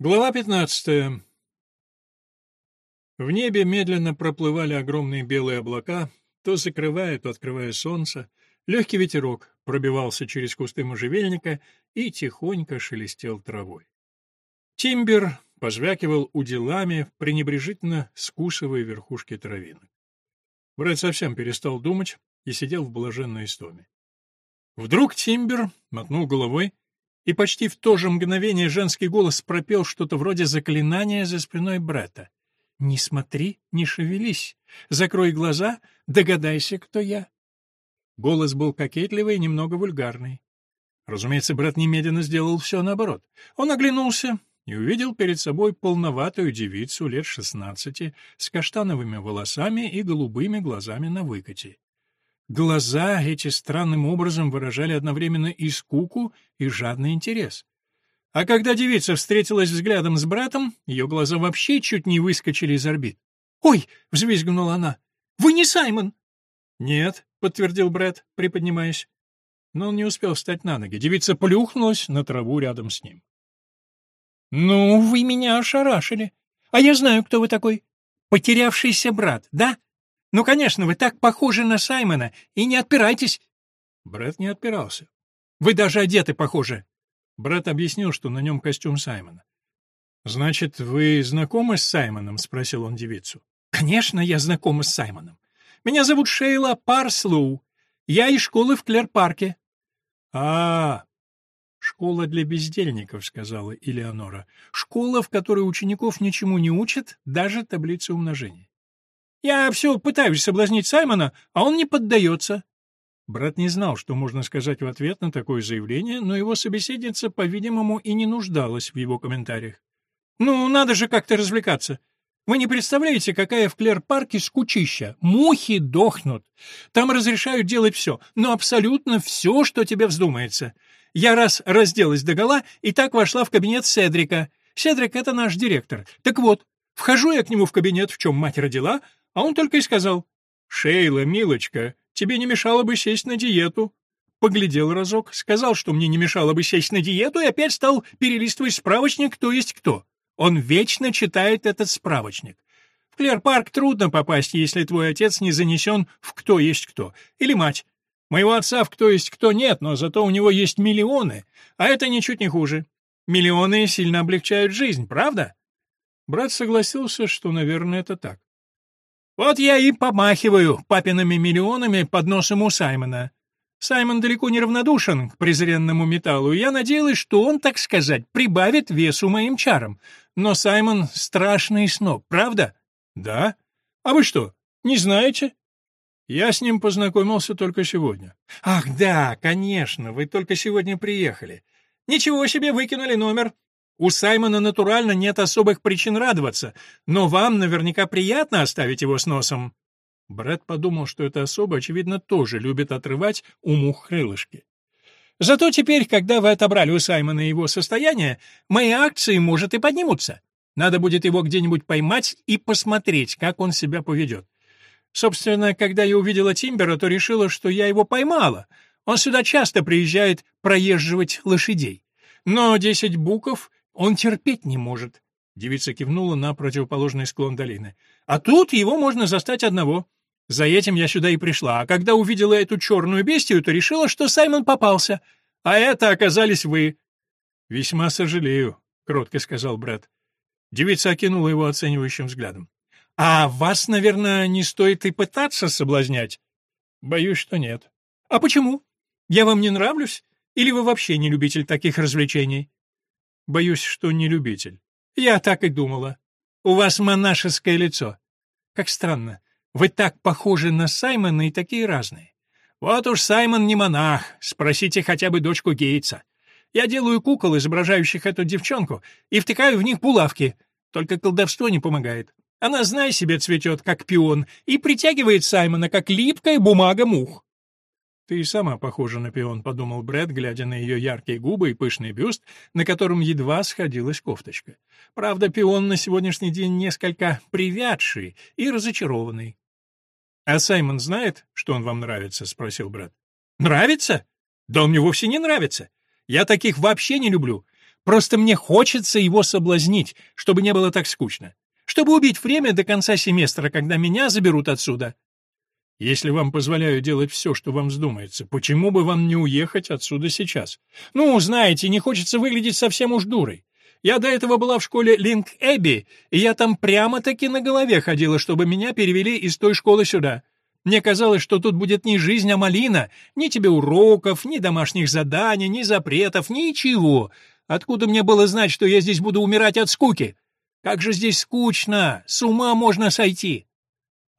Глава 15. В небе медленно проплывали огромные белые облака, то закрывая, то открывая солнце. Легкий ветерок пробивался через кусты можжевельника и тихонько шелестел травой. Тимбер позвякивал уделами, пренебрежительно скусывая верхушки травинок. Брэд совсем перестал думать и сидел в блаженной истоме. Вдруг Тимбер мотнул головой и почти в то же мгновение женский голос пропел что-то вроде заклинания за спиной брата. «Не смотри, не шевелись, закрой глаза, догадайся, кто я». Голос был кокетливый и немного вульгарный. Разумеется, брат немедленно сделал все наоборот. Он оглянулся и увидел перед собой полноватую девицу лет шестнадцати с каштановыми волосами и голубыми глазами на выкате. Глаза эти странным образом выражали одновременно и скуку, и жадный интерес. А когда девица встретилась взглядом с братом, ее глаза вообще чуть не выскочили из орбит. «Ой!» — взвизгнула она. «Вы не Саймон!» «Нет», — подтвердил Брэд, приподнимаясь. Но он не успел встать на ноги. Девица плюхнулась на траву рядом с ним. «Ну, вы меня ошарашили. А я знаю, кто вы такой. Потерявшийся брат, да? Ну, конечно, вы так похожи на Саймона, и не отпирайтесь. Брэд не отпирался. Вы даже одеты похожи. Брэд объяснил, что на нем костюм Саймона. Значит, вы знакомы с Саймоном? спросил он девицу. Конечно, я знакома с Саймоном. Меня зовут Шейла Парслоу. Я из школы в Клер-парке. А, школа для бездельников, сказала Элеонора. Школа, в которой учеников ничему не учат, даже таблицы умножения. Я все пытаюсь соблазнить Саймона, а он не поддается». Брат не знал, что можно сказать в ответ на такое заявление, но его собеседница, по-видимому, и не нуждалась в его комментариях. «Ну, надо же как-то развлекаться. Вы не представляете, какая в Клер-парке скучища. Мухи дохнут. Там разрешают делать все, но абсолютно все, что тебе вздумается. Я раз разделась догола и так вошла в кабинет Седрика. Седрик — это наш директор. Так вот, вхожу я к нему в кабинет, в чем мать родила, а он только и сказал, «Шейла, милочка, тебе не мешало бы сесть на диету». Поглядел разок, сказал, что мне не мешало бы сесть на диету, и опять стал перелистывать справочник «Кто есть кто». Он вечно читает этот справочник. В Клер-парк трудно попасть, если твой отец не занесен в «Кто есть кто». Или мать. Моего отца в «Кто есть кто» нет, но зато у него есть миллионы, а это ничуть не хуже. Миллионы сильно облегчают жизнь, правда? Брат согласился, что, наверное, это так. Вот я и помахиваю папиными миллионами под носом у Саймона. Саймон далеко не равнодушен к презренному металлу, я надеялась, что он, так сказать, прибавит весу моим чарам. Но Саймон — страшный сноб, правда? Да. А вы что, не знаете? Я с ним познакомился только сегодня. Ах, да, конечно, вы только сегодня приехали. Ничего себе, выкинули номер. У Саймона натурально нет особых причин радоваться, но вам наверняка приятно оставить его с носом». Брэд подумал, что это особо, очевидно, тоже любит отрывать уму крылышки. «Зато теперь, когда вы отобрали у Саймона его состояние, мои акции, может, и поднимутся. Надо будет его где-нибудь поймать и посмотреть, как он себя поведет. Собственно, когда я увидела Тимбера, то решила, что я его поймала. Он сюда часто приезжает проезживать лошадей. Но десять буков он терпеть не может. Девица кивнула на противоположный склон долины. А тут его можно застать одного. За этим я сюда и пришла, а когда увидела эту черную бестию, то решила, что Саймон попался. А это оказались вы. Весьма сожалею, кротко сказал брат. Девица окинула его оценивающим взглядом. А вас, наверное, не стоит и пытаться соблазнять. Боюсь, что нет. А почему? Я вам не нравлюсь? Или вы вообще не любитель таких развлечений? Боюсь, что не любитель. Я так и думала. У вас монашеское лицо. Как странно. Вы так похожи на Саймона и такие разные. Вот уж Саймон не монах, спросите хотя бы дочку Гейтса. Я делаю кукол, изображающих эту девчонку, и втыкаю в них булавки. Только колдовство не помогает. Она, знай себе, цветет, как пион, и притягивает Саймона, как липкая бумага мух. «Ты и сама похожа на пион», — подумал Брэд, глядя на ее яркие губы и пышный бюст, на котором едва сходилась кофточка. Правда, пион на сегодняшний день несколько привядший и разочарованный. «А Саймон знает, что он вам нравится?» — спросил Брэд. «Нравится? Да он мне вовсе не нравится. Я таких вообще не люблю. Просто мне хочется его соблазнить, чтобы не было так скучно. Чтобы убить время до конца семестра, когда меня заберут отсюда. Если вам позволяю делать все, что вам вздумается, почему бы вам не уехать отсюда сейчас? Ну, знаете, не хочется выглядеть совсем уж дурой. Я до этого была в школе Линк Эбби, и я там прямо-таки на голове ходила, чтобы меня перевели из той школы сюда. Мне казалось, что тут будет не жизнь, а малина. Ни тебе уроков, ни домашних заданий, ни запретов, ничего. Откуда мне было знать, что я здесь буду умирать от скуки? Как же здесь скучно! С ума можно сойти!»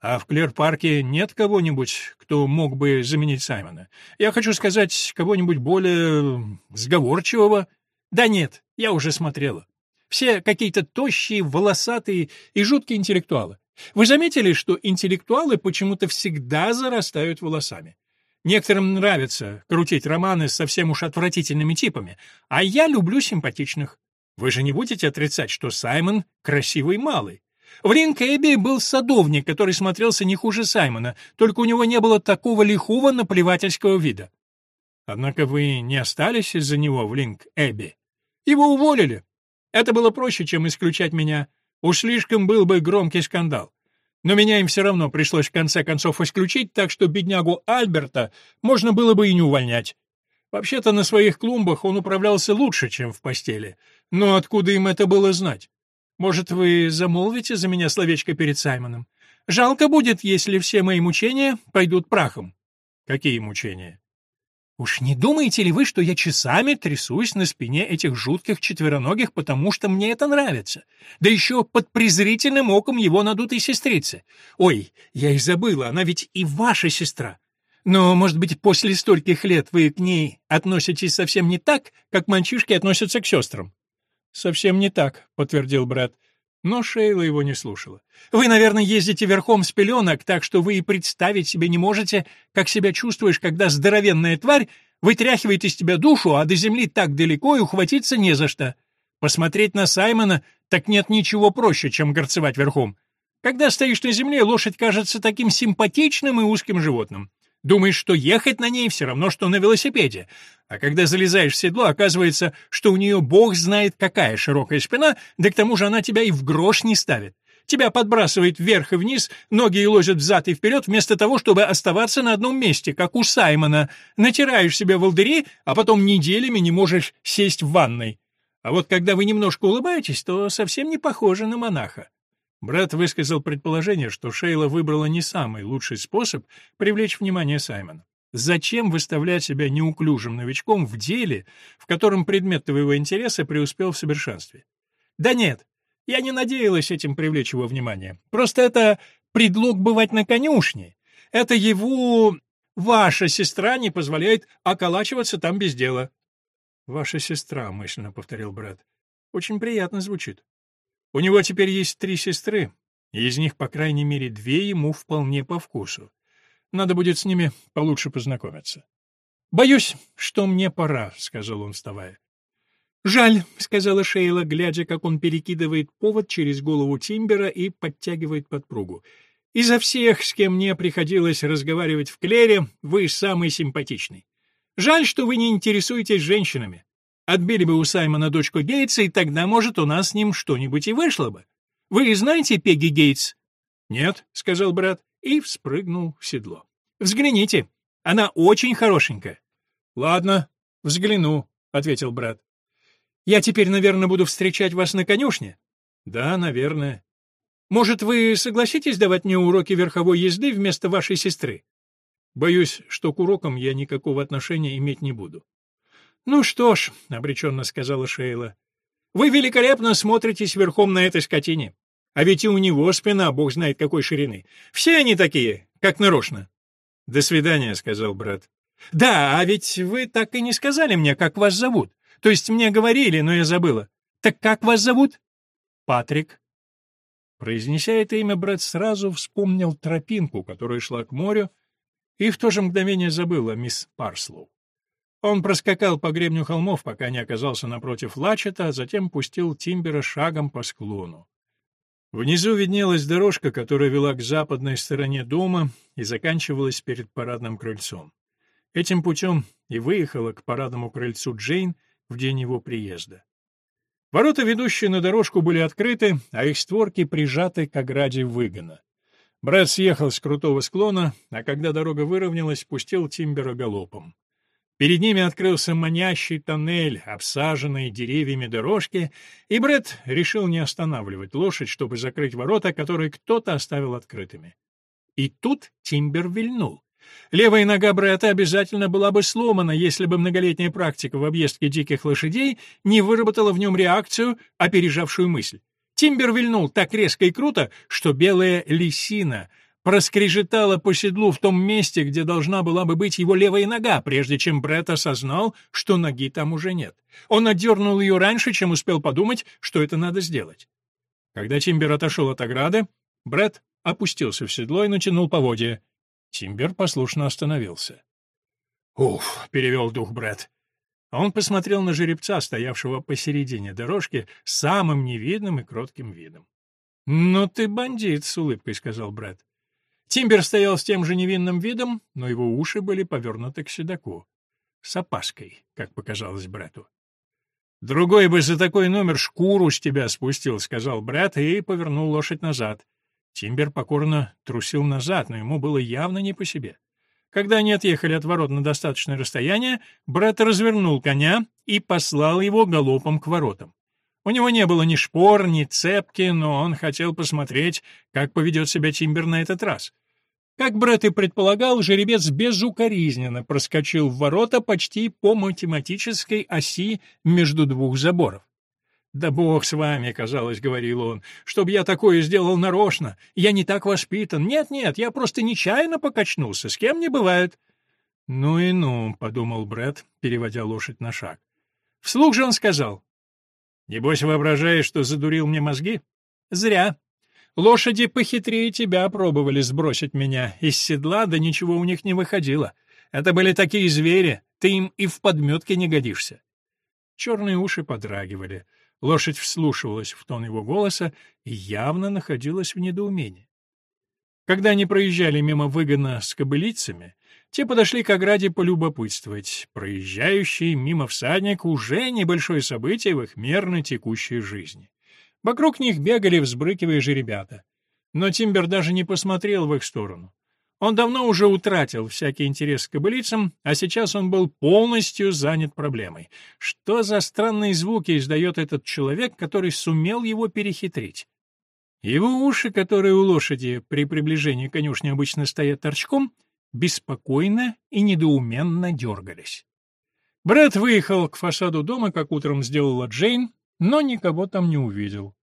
А в Клер-парке нет кого-нибудь, кто мог бы заменить Саймона? Я хочу сказать, кого-нибудь более сговорчивого? Да нет, я уже смотрела. Все какие-то тощие, волосатые и жуткие интеллектуалы. Вы заметили, что интеллектуалы почему-то всегда зарастают волосами? Некоторым нравится крутить романы с совсем уж отвратительными типами, а я люблю симпатичных. Вы же не будете отрицать, что Саймон красивый малый. В Линкэбби был садовник, который смотрелся не хуже Саймона, только у него не было такого лихого наплевательского вида. Однако вы не остались из-за него в Линк-Эбби. Его уволили. Это было проще, чем исключать меня. Уж слишком был бы громкий скандал. Но меня им все равно пришлось в конце концов исключить, так что беднягу Альберта можно было бы и не увольнять. Вообще-то на своих клумбах он управлялся лучше, чем в постели. Но откуда им это было знать? Может, вы замолвите за меня словечко перед Саймоном? Жалко будет, если все мои мучения пойдут прахом. Какие мучения? Уж не думаете ли вы, что я часами трясусь на спине этих жутких четвероногих, потому что мне это нравится? Да еще под презрительным оком его надутой сестрицы. Ой, я и забыла, она ведь и ваша сестра. Но, может быть, после стольких лет вы к ней относитесь совсем не так, как мальчишки относятся к сестрам? Совсем не так, подтвердил брат. Но Шейла его не слушала. «Вы, наверное, ездите верхом с пеленок, так что вы и представить себе не можете, как себя чувствуешь, когда здоровенная тварь вытряхивает из тебя душу, а до земли так далеко и ухватиться не за что. Посмотреть на Саймона так нет ничего проще, чем горцевать верхом. Когда стоишь на земле, лошадь кажется таким симпатичным и узким животным. Думаешь, что ехать на ней все равно, что на велосипеде. А когда залезаешь в седло, оказывается, что у нее бог знает какая широкая спина, да к тому же она тебя и в грош не ставит. Тебя подбрасывает вверх и вниз, ноги и ложат взад и вперед, вместо того, чтобы оставаться на одном месте, как у Саймона. Натираешь себе волдыри, а потом неделями не можешь сесть в ванной. А вот когда вы немножко улыбаетесь, то совсем не похоже на монаха. Брат высказал предположение, что Шейла выбрала не самый лучший способ привлечь внимание Саймона. Зачем выставлять себя неуклюжим новичком в деле, в котором предмет твоего интереса преуспел в совершенстве? Да нет, я не надеялась этим привлечь его внимание. Просто это предлог бывать на конюшне. Это его... Ваша сестра не позволяет околачиваться там без дела. «Ваша сестра», — мысленно повторил брат. «Очень приятно звучит». У него теперь есть три сестры, и из них, по крайней мере, две ему вполне по вкусу. Надо будет с ними получше познакомиться. «Боюсь, что мне пора», — сказал он, вставая. «Жаль», — сказала Шейла, глядя, как он перекидывает повод через голову Тимбера и подтягивает подпругу. «Изо всех, с кем мне приходилось разговаривать в Клере, вы самый симпатичный. Жаль, что вы не интересуетесь женщинами. Отбили бы у Саймона дочку Гейтса, и тогда, может, у нас с ним что-нибудь и вышло бы. Вы знаете Пегги Гейтс?» «Нет», — сказал брат, и вспрыгнул в седло. «Взгляните, она очень хорошенькая». «Ладно, взгляну», — ответил брат. «Я теперь, наверное, буду встречать вас на конюшне?» «Да, наверное». «Может, вы согласитесь давать мне уроки верховой езды вместо вашей сестры?» «Боюсь, что к урокам я никакого отношения иметь не буду». «Ну что ж», — обреченно сказала Шейла, — «вы великолепно смотритесь верхом на этой скотине. А ведь и у него спина, бог знает какой ширины. Все они такие, как нарочно». «До свидания», — сказал брат. «Да, а ведь вы так и не сказали мне, как вас зовут. То есть мне говорили, но я забыла. Так как вас зовут?» «Патрик». Произнеся это имя, брат сразу вспомнил тропинку, которая шла к морю, и в то же мгновение забыл о мисс Парслоу. Он проскакал по гребню холмов, пока не оказался напротив Лачета, а затем пустил Тимбера шагом по склону. Внизу виднелась дорожка, которая вела к западной стороне дома и заканчивалась перед парадным крыльцом. Этим путем и выехала к парадному крыльцу Джейн в день его приезда. Ворота, ведущие на дорожку, были открыты, а их створки прижаты к ограде выгона. Брэд съехал с крутого склона, а когда дорога выровнялась, пустил Тимбера галопом. Перед ними открылся манящий тоннель, обсаженный деревьями дорожки, и Брэд решил не останавливать лошадь, чтобы закрыть ворота, которые кто-то оставил открытыми. И тут Тимбер вильнул. Левая нога Бретта обязательно была бы сломана, если бы многолетняя практика в объездке диких лошадей не выработала в нем реакцию, опережавшую мысль. Тимбер вильнул так резко и круто, что белая лисина проскрежетала по седлу в том месте, где должна была бы быть его левая нога, прежде чем Бретт осознал, что ноги там уже нет. Он отдернул ее раньше, чем успел подумать, что это надо сделать. Когда Тимбер отошел от ограды, Бретт опустился в седло и натянул поводья. Тимбер послушно остановился. «Уф!» — перевел дух Брэд. Он посмотрел на жеребца, стоявшего посередине дорожки, самым невидным и кротким видом. «Ну ты бандит», — с улыбкой сказал Брэд. Тимбер стоял с тем же невинным видом, но его уши были повернуты к седаку. С опаской, как показалось Брэду. «Другой бы за такой номер шкуру с тебя спустил», — сказал Брэд и повернул лошадь назад. Тимбер покорно трусил назад, но ему было явно не по себе. Когда они отъехали от ворот на достаточное расстояние, брат развернул коня и послал его галопом к воротам. У него не было ни шпор, ни цепки, но он хотел посмотреть, как поведет себя Тимбер на этот раз. Как Брэд и предполагал, жеребец безукоризненно проскочил в ворота почти по математической оси между двух заборов. «Да бог с вами», — казалось, — говорил он, — «чтоб я такое сделал нарочно. Я не так воспитан. Нет-нет, я просто нечаянно покачнулся. С кем не бывает». «Ну и ну», — подумал Брэд, переводя лошадь на шаг. Вслух же он сказал. «Небось воображаешь, что задурил мне мозги?» «Зря. Лошади похитрее тебя пробовали сбросить меня из седла, да ничего у них не выходило. Это были такие звери, ты им и в подметке не годишься». Черные уши подрагивали. Лошадь вслушивалась в тон его голоса и явно находилась в недоумении. Когда они проезжали мимо выгона с кобылицами, те подошли к ограде полюбопытствовать. Проезжающий мимо всадник уже небольшое событие в их мерно текущей жизни. Вокруг них бегали, взбрыкивая жеребята. Но Тимбер даже не посмотрел в их сторону. Он давно уже утратил всякий интерес к кобылицам, а сейчас он был полностью занят проблемой. Что за странные звуки издает этот человек, который сумел его перехитрить? Его уши, которые у лошади при приближении к конюшне обычно стоят торчком, беспокойно и недоуменно дергались. Брэд выехал к фасаду дома, как утром сделала Джейн, но никого там не увидел.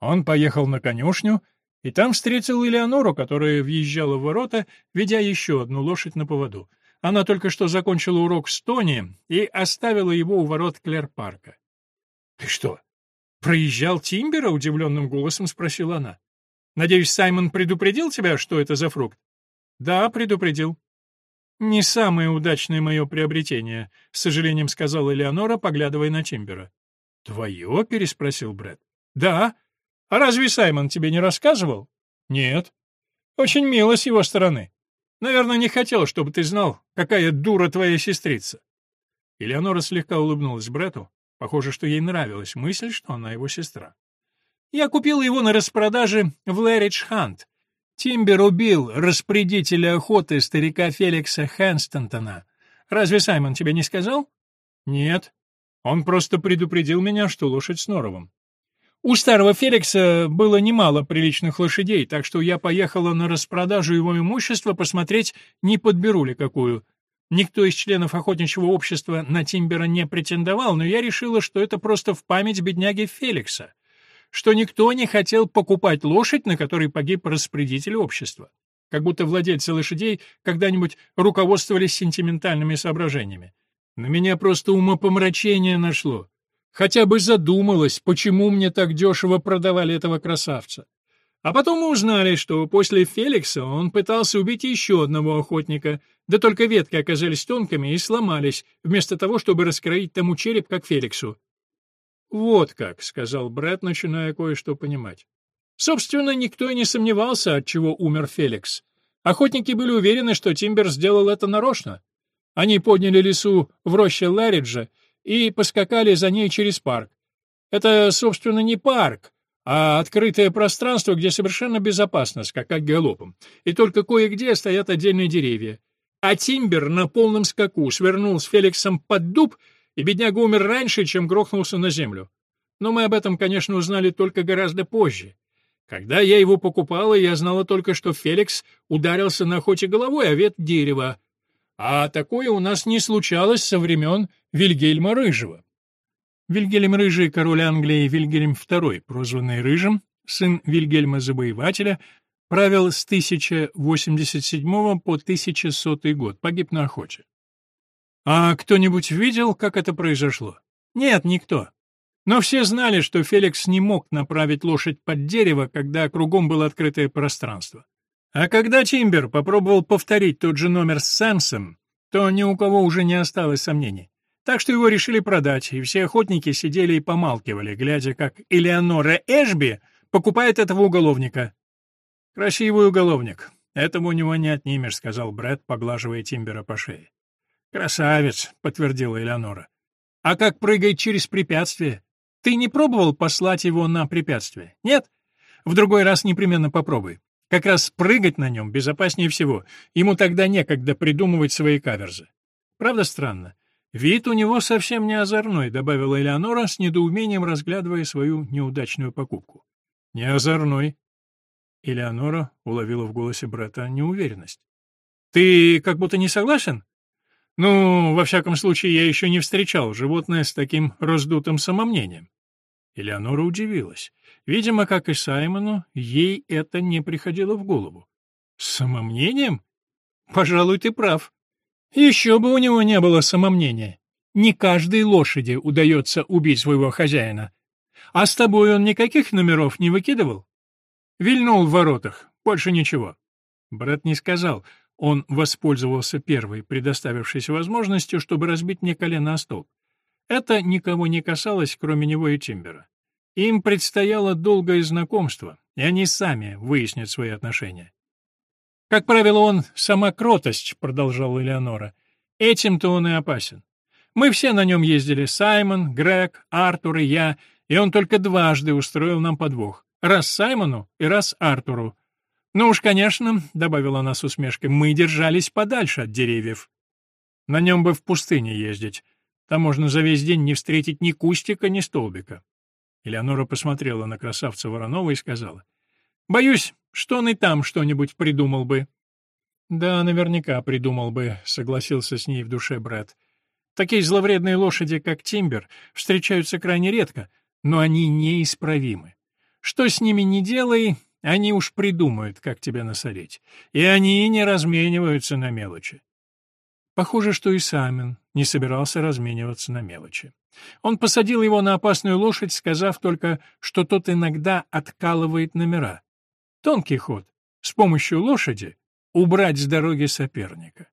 Он поехал на конюшню и там встретил Элеонору, которая въезжала в ворота, ведя еще одну лошадь на поводу. Она только что закончила урок с Тони и оставила его у ворот Клер-парка. «Ты что, проезжал Тимбера?» — удивленным голосом спросила она. «Надеюсь, Саймон предупредил тебя, что это за фрукт?» «Да, предупредил». «Не самое удачное мое приобретение», — с сожалением сказала Элеонора, поглядывая на Тимбера. «Твое?» — переспросил Брэд. «Да, а разве Саймон тебе не рассказывал? Нет. Очень мило с его стороны. Наверное, не хотел, чтобы ты знал, какая дура твоя сестрица. Элеонора слегка улыбнулась брату. Похоже, что ей нравилась мысль, что она его сестра. Я купила его на распродаже в Лэридж Хант. Тимбер убил распорядителя охоты старика Феликса Хэнстонтона. Разве Саймон тебе не сказал? Нет. Он просто предупредил меня, что лошадь с норовом. У старого Феликса было немало приличных лошадей, так что я поехала на распродажу его имущества посмотреть, не подберу ли какую. Никто из членов охотничьего общества на Тимбера не претендовал, но я решила, что это просто в память бедняги Феликса, что никто не хотел покупать лошадь, на которой погиб распорядитель общества. Как будто владельцы лошадей когда-нибудь руководствовались сентиментальными соображениями. На меня просто умопомрачение нашло. Хотя бы задумалась, почему мне так дешево продавали этого красавца. А потом мы узнали, что после Феликса он пытался убить еще одного охотника, да только ветки оказались тонкими и сломались, вместо того, чтобы раскроить тому череп, как Феликсу. «Вот как», — сказал Брэд, начиная кое-что понимать. Собственно, никто и не сомневался, от чего умер Феликс. Охотники были уверены, что Тимбер сделал это нарочно. Они подняли лесу в роще Лариджа и поскакали за ней через парк. Это, собственно, не парк, а открытое пространство, где совершенно безопасно скакать галопом, и только кое-где стоят отдельные деревья. А Тимбер на полном скаку свернул с Феликсом под дуб, и бедняга умер раньше, чем грохнулся на землю. Но мы об этом, конечно, узнали только гораздо позже. Когда я его покупала, я знала только, что Феликс ударился на охоте головой о ветвь дерева. А такое у нас не случалось со времен Вильгельма Рыжего. Вильгельм Рыжий, король Англии Вильгельм II, прозванный Рыжим, сын Вильгельма Завоевателя, правил с 1087 по 1100 год, погиб на охоте. А кто-нибудь видел, как это произошло? Нет, никто. Но все знали, что Феликс не мог направить лошадь под дерево, когда кругом было открытое пространство. А когда Тимбер попробовал повторить тот же номер с Сэмсом, то ни у кого уже не осталось сомнений. Так что его решили продать, и все охотники сидели и помалкивали, глядя, как Элеонора Эшби покупает этого уголовника. «Красивый уголовник. Этого у него не отнимешь», — сказал Брэд, поглаживая Тимбера по шее. «Красавец», — подтвердила Элеонора. «А как прыгает через препятствие? Ты не пробовал послать его на препятствие? Нет? В другой раз непременно попробуй. Как раз прыгать на нем безопаснее всего. Ему тогда некогда придумывать свои каверзы. Правда странно? «Вид у него совсем не озорной», — добавила Элеонора с недоумением, разглядывая свою неудачную покупку. «Не озорной». Элеонора уловила в голосе брата неуверенность. «Ты как будто не согласен?» «Ну, во всяком случае, я еще не встречал животное с таким раздутым самомнением». Элеонора удивилась. Видимо, как и Саймону, ей это не приходило в голову. «С самомнением? Пожалуй, ты прав. Еще бы у него не было самомнения. Не каждой лошади удается убить своего хозяина. А с тобой он никаких номеров не выкидывал? Вильнул в воротах, больше ничего. Брат не сказал, он воспользовался первой предоставившейся возможностью, чтобы разбить мне колено о стол. Это никого не касалось, кроме него и Тимбера. Им предстояло долгое знакомство, и они сами выяснят свои отношения. Как правило, он — сама кротость, — продолжала Элеонора. Этим-то он и опасен. Мы все на нем ездили — Саймон, Грег, Артур и я, и он только дважды устроил нам подвох. Раз Саймону и раз Артуру. Ну уж, конечно, — добавила она с усмешкой, — мы держались подальше от деревьев. На нем бы в пустыне ездить. Там можно за весь день не встретить ни кустика, ни столбика. Элеонора посмотрела на красавца Воронова и сказала. — Боюсь, что он и там что-нибудь придумал бы. Да, наверняка придумал бы, согласился с ней в душе брат. Такие зловредные лошади, как Тимбер, встречаются крайне редко, но они неисправимы. Что с ними не делай, они уж придумают, как тебя насолить. И они не размениваются на мелочи. Похоже, что и Самин не собирался размениваться на мелочи. Он посадил его на опасную лошадь, сказав только, что тот иногда откалывает номера. Тонкий ход. С помощью лошади убрать с дороги соперника.